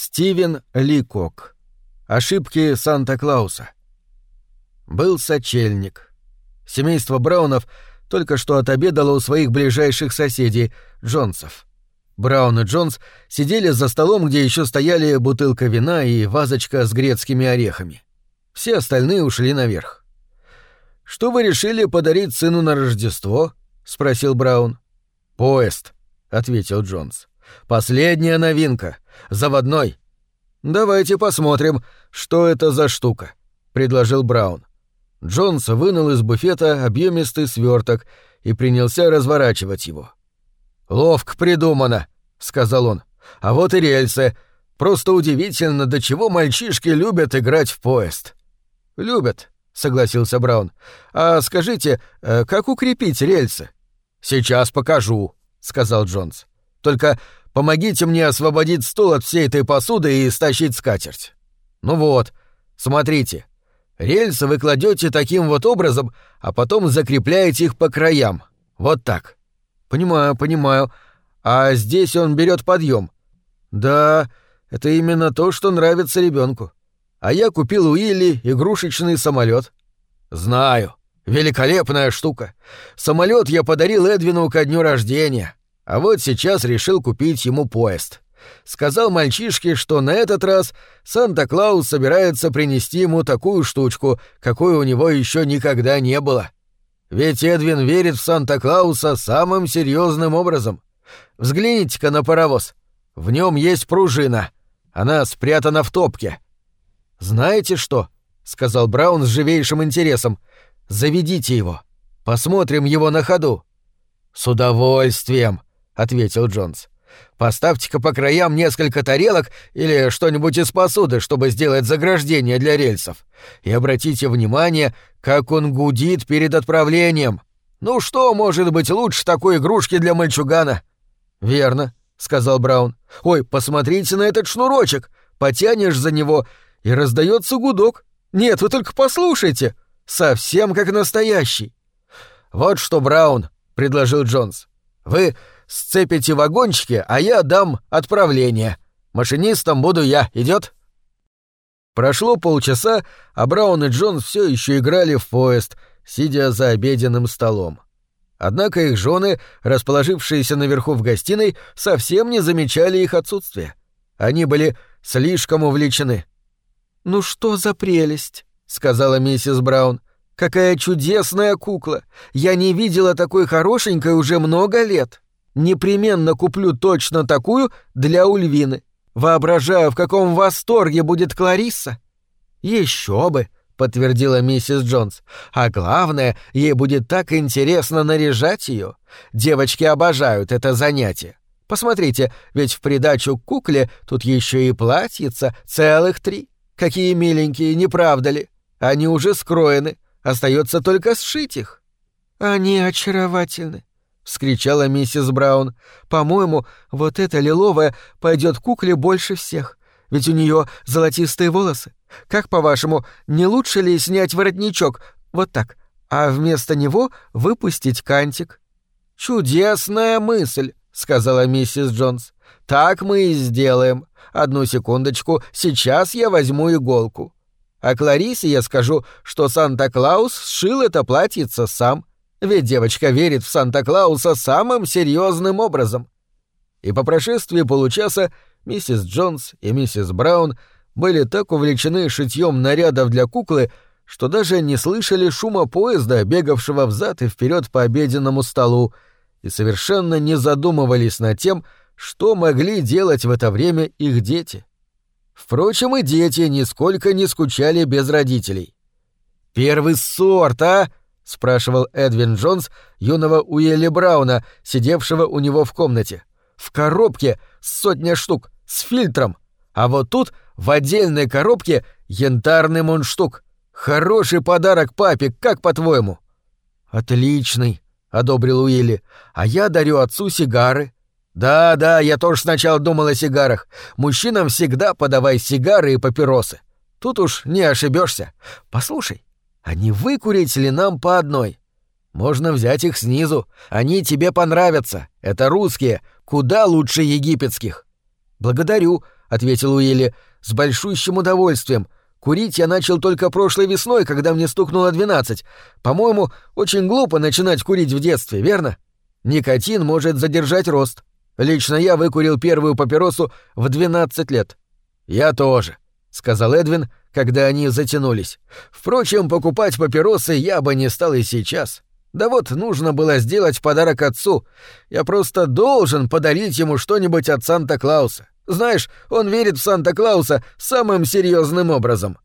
Стивен Ликок. Ошибки Санта-Клауса. Был сочельник. Семейство Браунов только что отобедало у своих ближайших соседей, Джонсов. Браун и Джонс сидели за столом, где еще стояли бутылка вина и вазочка с грецкими орехами. Все остальные ушли наверх. «Что вы решили подарить сыну на Рождество?» — спросил Браун. «Поезд», — ответил Джонс. «Последняя новинка. Заводной». «Давайте посмотрим, что это за штука», — предложил Браун. Джонс вынул из буфета объемистый сверток и принялся разворачивать его. «Ловко придумано», — сказал он. «А вот и рельсы. Просто удивительно, до чего мальчишки любят играть в поезд». «Любят», — согласился Браун. «А скажите, э, как укрепить рельсы?» «Сейчас покажу», — сказал Джонс. «Только Помогите мне освободить стол от всей этой посуды и стащить скатерть. Ну вот, смотрите. Рельсы вы кладете таким вот образом, а потом закрепляете их по краям. Вот так. Понимаю, понимаю. А здесь он берет подъем. Да, это именно то, что нравится ребенку. А я купил у Илли игрушечный самолет. Знаю. Великолепная штука. Самолет я подарил Эдвину ко дню рождения. А вот сейчас решил купить ему поезд. Сказал мальчишке, что на этот раз Санта-Клаус собирается принести ему такую штучку, какой у него еще никогда не было. Ведь Эдвин верит в Санта-Клауса самым серьезным образом. Взгляните-ка на паровоз. В нем есть пружина. Она спрятана в топке. Знаете что? сказал Браун с живейшим интересом. Заведите его. Посмотрим его на ходу. С удовольствием, ответил Джонс. Поставьте-ка по краям несколько тарелок или что-нибудь из посуды, чтобы сделать заграждение для рельсов. И обратите внимание, как он гудит перед отправлением. Ну что может быть лучше такой игрушки для мальчугана? Верно, сказал Браун. Ой, посмотрите на этот шнурочек. Потянешь за него, и раздается гудок. Нет, вы только послушайте. Совсем как настоящий. Вот что, Браун, предложил Джонс. Вы сцепите вагончики, а я дам отправление. Машинистом буду я, идет? Прошло полчаса, а Браун и Джон все еще играли в поезд, сидя за обеденным столом. Однако их жены, расположившиеся наверху в гостиной, совсем не замечали их отсутствия. Они были слишком увлечены. «Ну что за прелесть!» — сказала миссис Браун. «Какая чудесная кукла! Я не видела такой хорошенькой уже много лет!» Непременно куплю точно такую для Ульвины. Воображаю, в каком восторге будет Кларисса. Еще бы, подтвердила миссис Джонс. А главное, ей будет так интересно наряжать ее. Девочки обожают это занятие. Посмотрите, ведь в придачу к кукле тут еще и платьица, целых три. Какие миленькие, не правда ли? Они уже скроены, остается только сшить их. Они очаровательны, вскричала миссис Браун. «По-моему, вот эта лиловая пойдет кукле больше всех. Ведь у нее золотистые волосы. Как, по-вашему, не лучше ли снять воротничок? Вот так. А вместо него выпустить кантик?» «Чудесная мысль», — сказала миссис Джонс. «Так мы и сделаем. Одну секундочку, сейчас я возьму иголку». А Кларисе я скажу, что Санта-Клаус сшил это платьице сам. Ведь девочка верит в Санта-Клауса самым серьезным образом. И по прошествии получаса миссис Джонс и миссис Браун были так увлечены шитьем нарядов для куклы, что даже не слышали шума поезда, бегавшего взад и вперед по обеденному столу, и совершенно не задумывались над тем, что могли делать в это время их дети. Впрочем, и дети нисколько не скучали без родителей. «Первый сорт, а!» — спрашивал Эдвин Джонс юного Уилли Брауна, сидевшего у него в комнате. «В коробке сотня штук, с фильтром. А вот тут, в отдельной коробке, янтарный мундштук. Хороший подарок папе, как по-твоему?» «Отличный», — одобрил Уилли. «А я дарю отцу сигары». «Да-да, я тоже сначала думал о сигарах. Мужчинам всегда подавай сигары и папиросы. Тут уж не ошибешься. Послушай, а не выкурить ли нам по одной? Можно взять их снизу. Они тебе понравятся. Это русские, куда лучше египетских. «Благодарю», — ответил Уилли, — «с большущим удовольствием. Курить я начал только прошлой весной, когда мне стукнуло двенадцать. По-моему, очень глупо начинать курить в детстве, верно? Никотин может задержать рост. Лично я выкурил первую папиросу в двенадцать лет. Я тоже, сказал Эдвин, когда они затянулись. Впрочем, покупать папиросы я бы не стал и сейчас. Да вот нужно было сделать подарок отцу. Я просто должен подарить ему что-нибудь от Санта-Клауса. Знаешь, он верит в Санта-Клауса самым серьезным образом.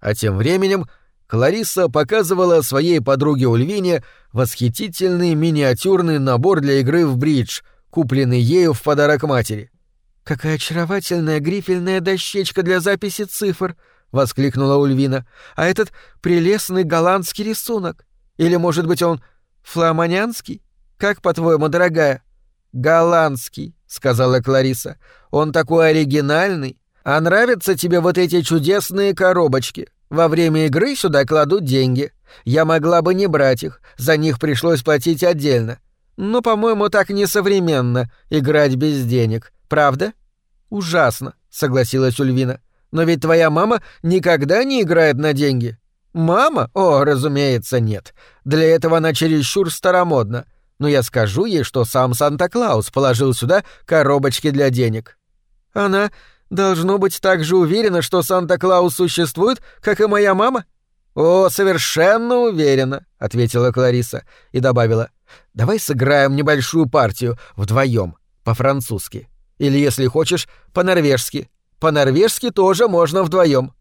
А тем временем Клариса показывала своей подруге Ульвине восхитительный миниатюрный набор для игры в бридж, купленный ею в подарок матери. «Какая очаровательная грифельная дощечка для записи цифр!» — воскликнула Ульвина. «А этот прелестный голландский рисунок. Или, может быть, он фламанянский? Как, по-твоему, дорогая?» «Голландский», — сказала Клариса. «Он такой оригинальный. А нравятся тебе вот эти чудесные коробочки? Во время игры сюда кладут деньги. Я могла бы не брать их, за них пришлось платить отдельно. Но, по-моему, так несовременно — играть без денег. Правда?» «Ужасно», — согласилась Ульвина. «Но ведь твоя мама никогда не играет на деньги». «Мама? О, разумеется, нет. Для этого она чересчур старомодна но я скажу ей, что сам Санта-Клаус положил сюда коробочки для денег. Она должно быть так же уверена, что Санта-Клаус существует, как и моя мама? О, совершенно уверена, ответила Клариса и добавила: Давай сыграем небольшую партию вдвоем, по-французски. Или, если хочешь, по-норвежски. По-норвежски тоже можно вдвоем.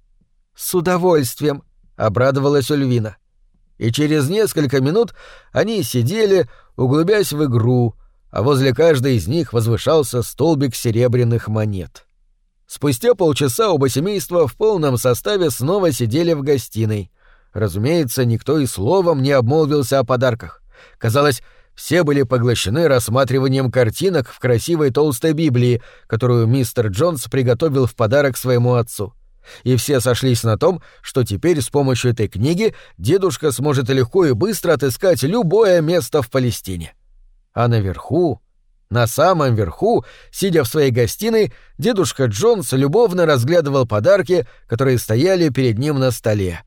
С удовольствием, обрадовалась Ульвина. И через несколько минут они сидели, углубясь в игру, а возле каждой из них возвышался столбик серебряных монет. Спустя полчаса оба семейства в полном составе снова сидели в гостиной. Разумеется, никто и словом не обмолвился о подарках. Казалось, все были поглощены рассматриванием картинок в красивой толстой Библии, которую мистер Джонс приготовил в подарок своему отцу. И все сошлись на том, что теперь с помощью этой книги дедушка сможет легко и быстро отыскать любое место в Палестине. А наверху, на самом верху, сидя в своей гостиной, дедушка Джонс любовно разглядывал подарки, которые стояли перед ним на столе.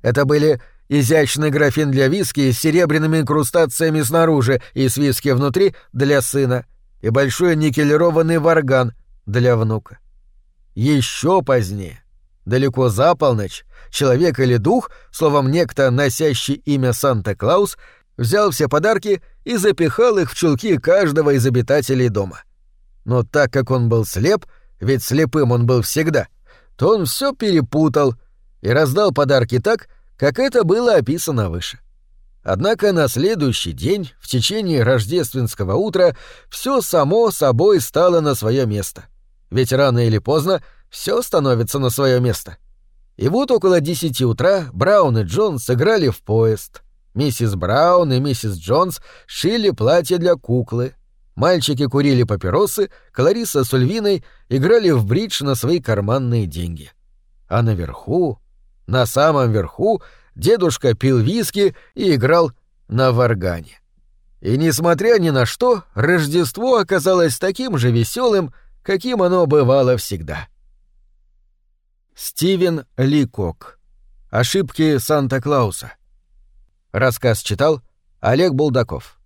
Это были изящный графин для виски с серебряными инкрустациями снаружи и с виски внутри для сына, и большой никелированный варган для внука. Еще позднее, Далеко за полночь человек или дух, словом, некто, носящий имя Санта-Клаус, взял все подарки и запихал их в чулки каждого из обитателей дома. Но так как он был слеп, ведь слепым он был всегда, то он все перепутал и раздал подарки так, как это было описано выше. Однако на следующий день, в течение рождественского утра, все само собой стало на свое место. Ведь рано или поздно все становится на свое место. И вот около десяти утра Браун и Джонс сыграли в поезд. Миссис Браун и миссис Джонс шили платье для куклы. Мальчики курили папиросы, Клариса с Ульвиной играли в бридж на свои карманные деньги. А наверху, на самом верху, дедушка пил виски и играл на варгане. И несмотря ни на что, Рождество оказалось таким же веселым, каким оно бывало всегда. — Стивен Ликок. Ошибки Санта-Клауса. Рассказ читал Олег Булдаков.